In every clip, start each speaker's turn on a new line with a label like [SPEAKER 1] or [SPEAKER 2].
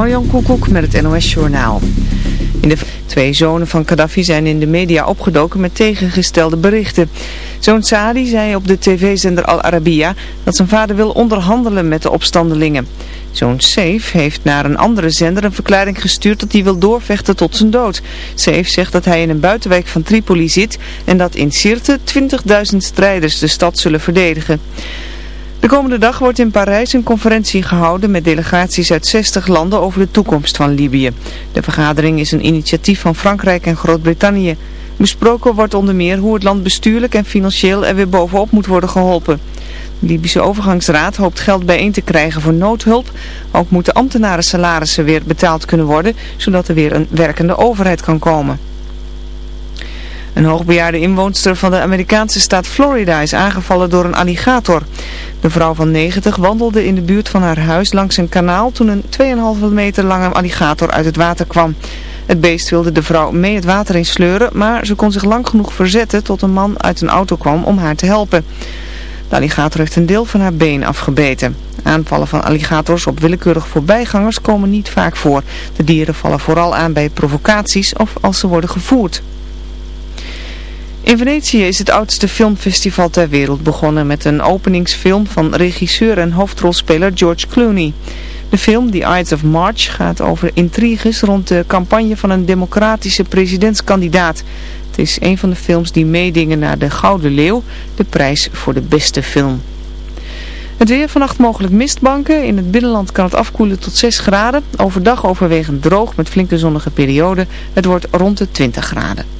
[SPEAKER 1] Marjan Koekoek met het NOS Journaal. In de twee zonen van Gaddafi zijn in de media opgedoken met tegengestelde berichten. Zoon Saadi zei op de tv-zender Al Arabiya dat zijn vader wil onderhandelen met de opstandelingen. Zoon Seif heeft naar een andere zender een verklaring gestuurd dat hij wil doorvechten tot zijn dood. Seif zegt dat hij in een buitenwijk van Tripoli zit en dat in Sirte 20.000 strijders de stad zullen verdedigen. De komende dag wordt in Parijs een conferentie gehouden met delegaties uit 60 landen over de toekomst van Libië. De vergadering is een initiatief van Frankrijk en Groot-Brittannië. Besproken wordt onder meer hoe het land bestuurlijk en financieel er weer bovenop moet worden geholpen. De Libische overgangsraad hoopt geld bijeen te krijgen voor noodhulp. Ook moeten ambtenaren salarissen weer betaald kunnen worden, zodat er weer een werkende overheid kan komen. Een hoogbejaarde inwoonster van de Amerikaanse staat Florida is aangevallen door een alligator. De vrouw van 90 wandelde in de buurt van haar huis langs een kanaal toen een 2,5 meter lange alligator uit het water kwam. Het beest wilde de vrouw mee het water in sleuren, maar ze kon zich lang genoeg verzetten tot een man uit een auto kwam om haar te helpen. De alligator heeft een deel van haar been afgebeten. Aanvallen van alligators op willekeurig voorbijgangers komen niet vaak voor. De dieren vallen vooral aan bij provocaties of als ze worden gevoerd. In Venetië is het oudste filmfestival ter wereld begonnen met een openingsfilm van regisseur en hoofdrolspeler George Clooney. De film The Ides of March gaat over intriges rond de campagne van een democratische presidentskandidaat. Het is een van de films die meedingen naar de Gouden Leeuw, de prijs voor de beste film. Het weer vannacht mogelijk mistbanken. In het binnenland kan het afkoelen tot 6 graden. Overdag overwegend droog met flinke zonnige perioden. Het wordt rond de 20 graden.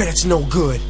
[SPEAKER 2] credit's no
[SPEAKER 3] good.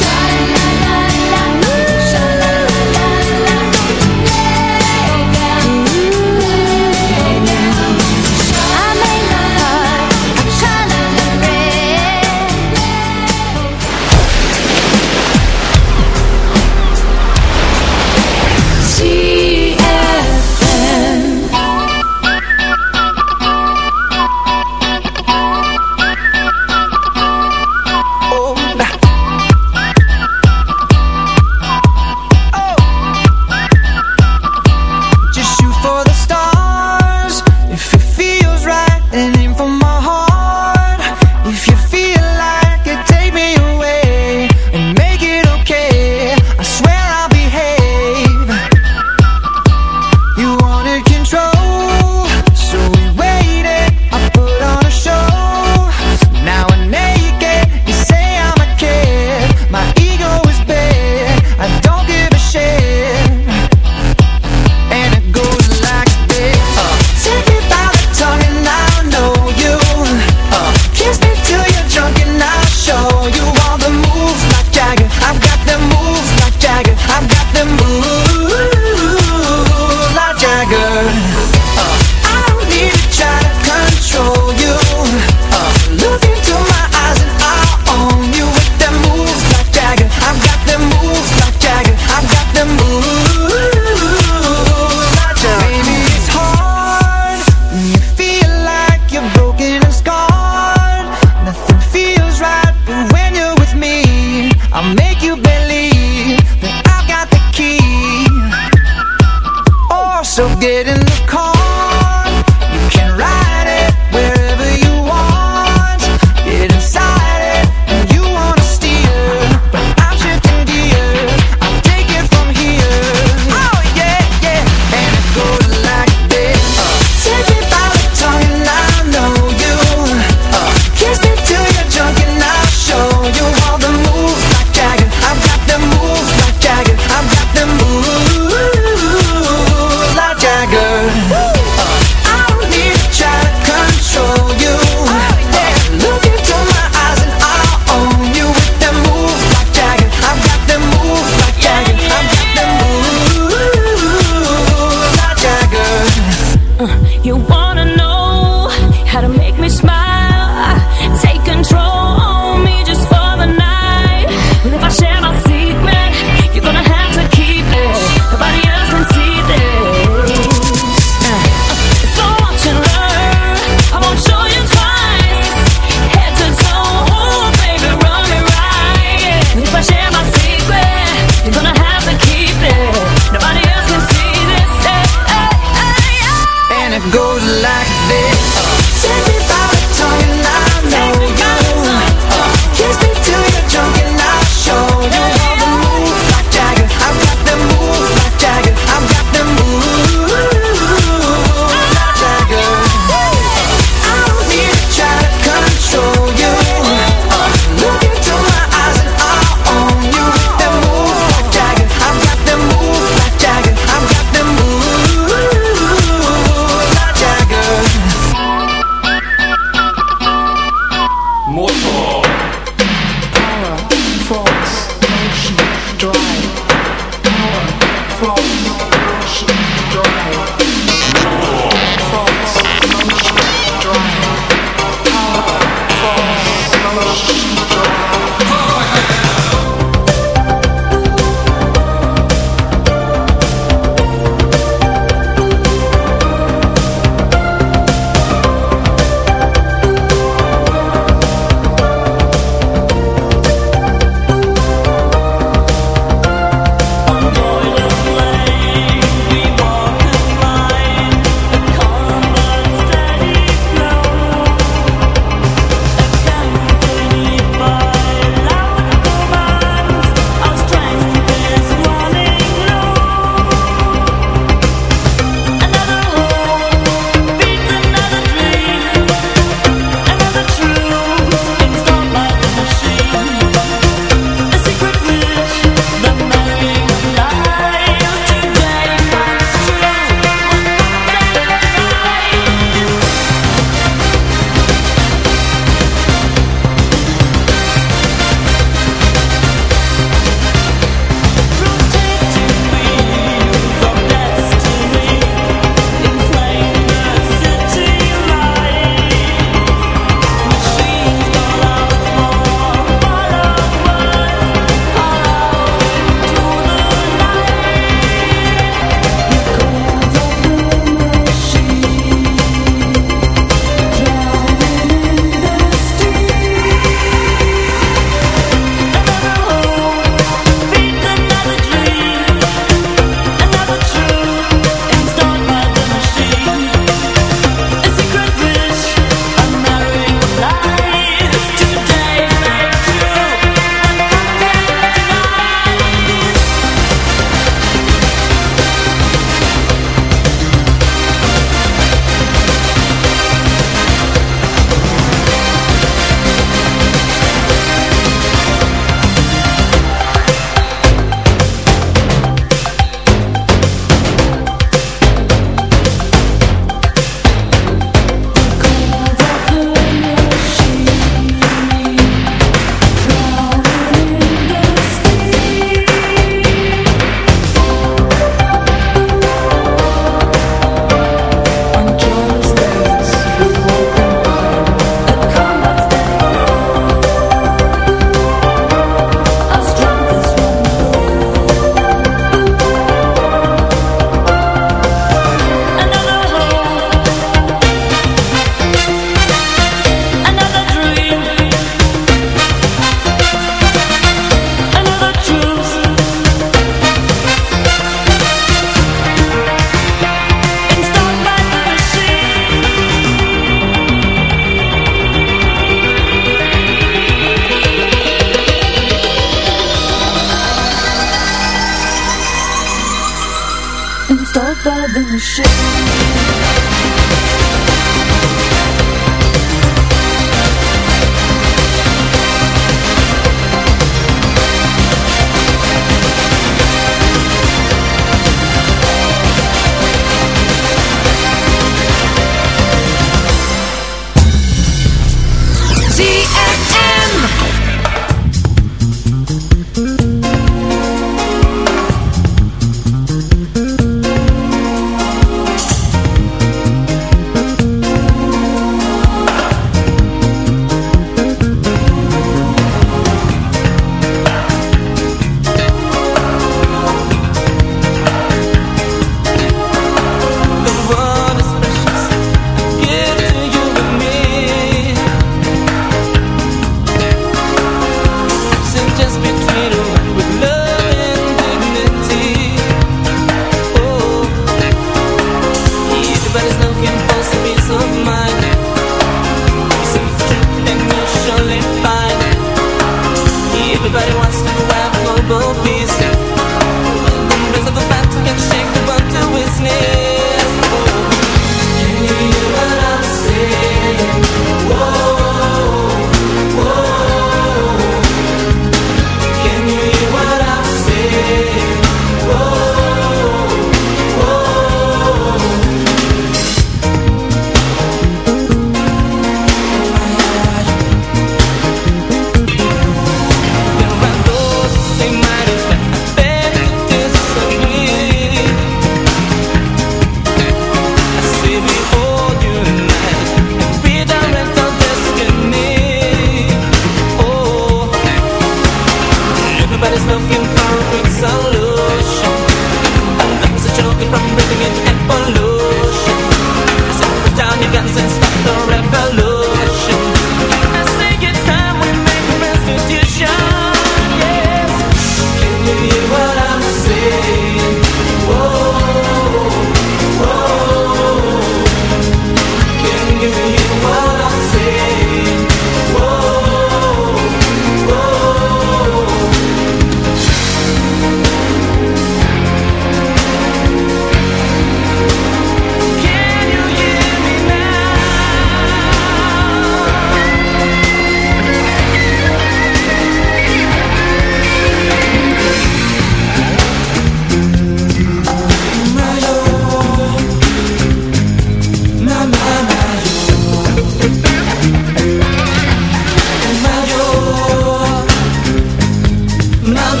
[SPEAKER 4] Mother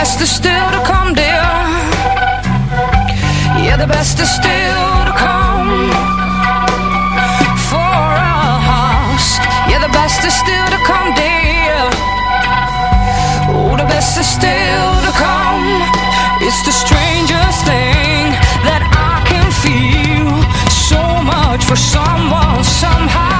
[SPEAKER 5] best is still to come, dear. Yeah, the best is still to come for us. Yeah, the best is still to come, dear. Oh, the best is still to come. It's the strangest thing that I can feel. So much for someone, somehow.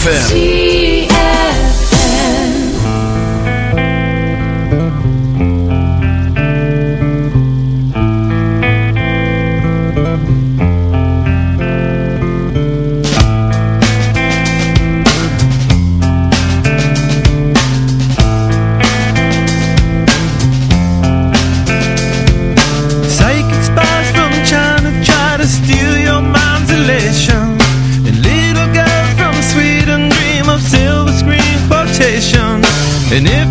[SPEAKER 3] ZFM. And
[SPEAKER 6] if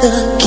[SPEAKER 6] the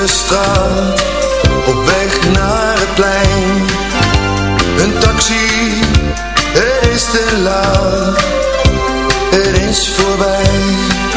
[SPEAKER 7] de straat, op weg naar het plein. Een taxi, het is te laat, Er is voorbij.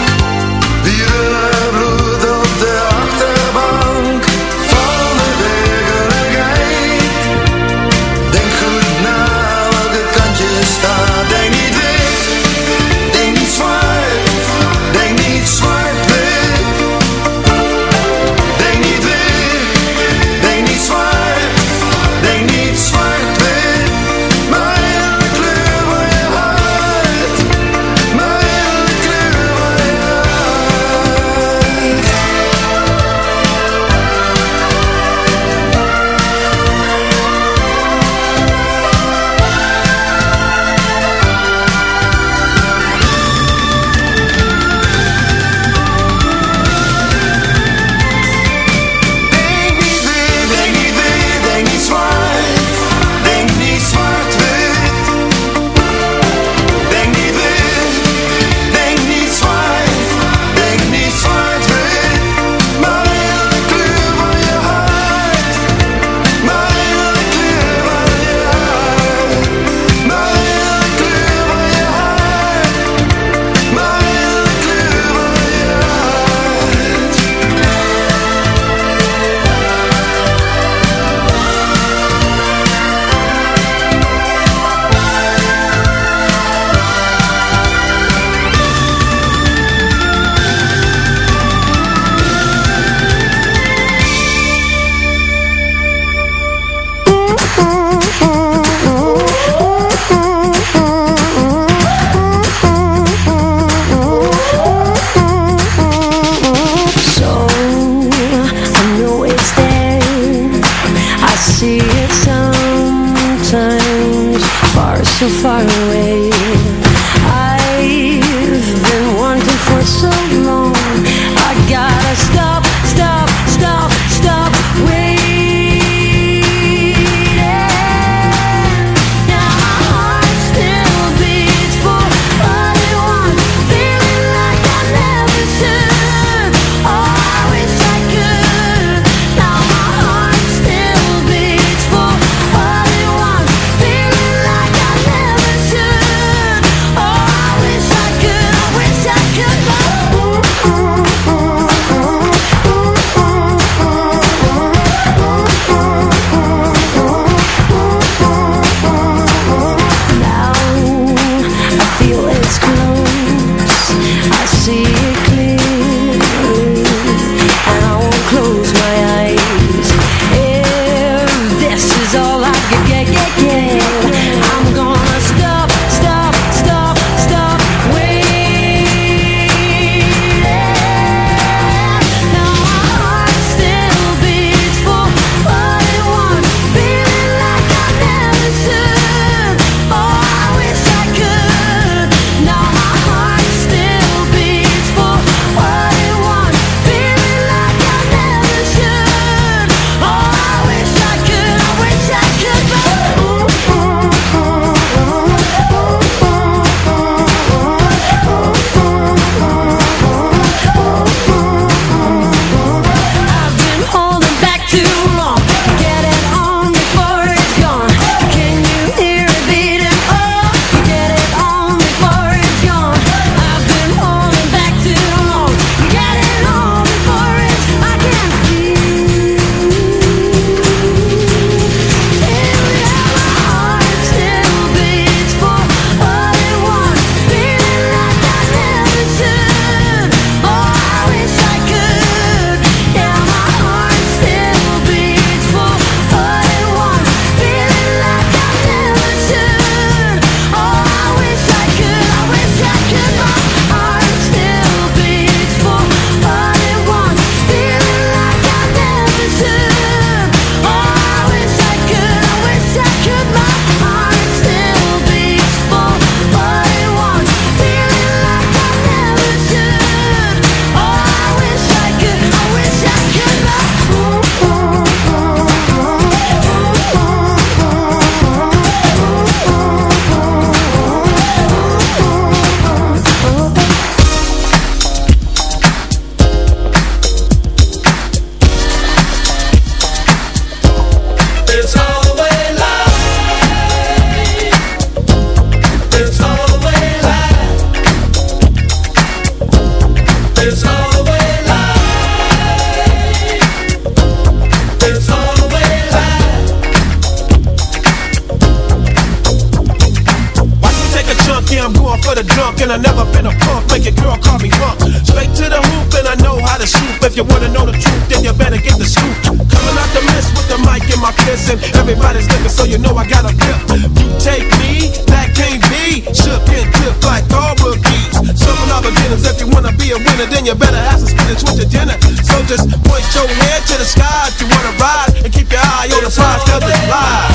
[SPEAKER 8] Then you better have some spinach with your dinner. So just point your head to the sky if you wanna ride and keep your eye on the prize, cause it's live.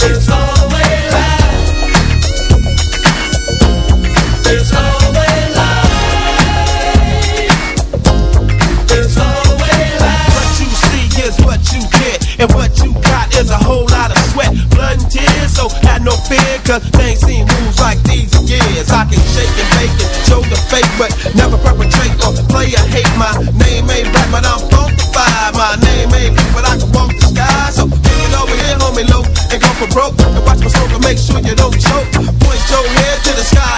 [SPEAKER 8] It's always live. It's always live. It's always live. What you see is what you get, and what you got is a whole lot of sweat, blood and tears. So have no fear, cause they ain't seen moves like these in years. I can show the fake, but never perpetrate or play a hate. My name ain't rap, but I'm funkified. My name ain't blue, but I can walk the sky. So take it over here, homie, low, and go for broke. And watch my smoke and make sure you don't choke. Point your head to the sky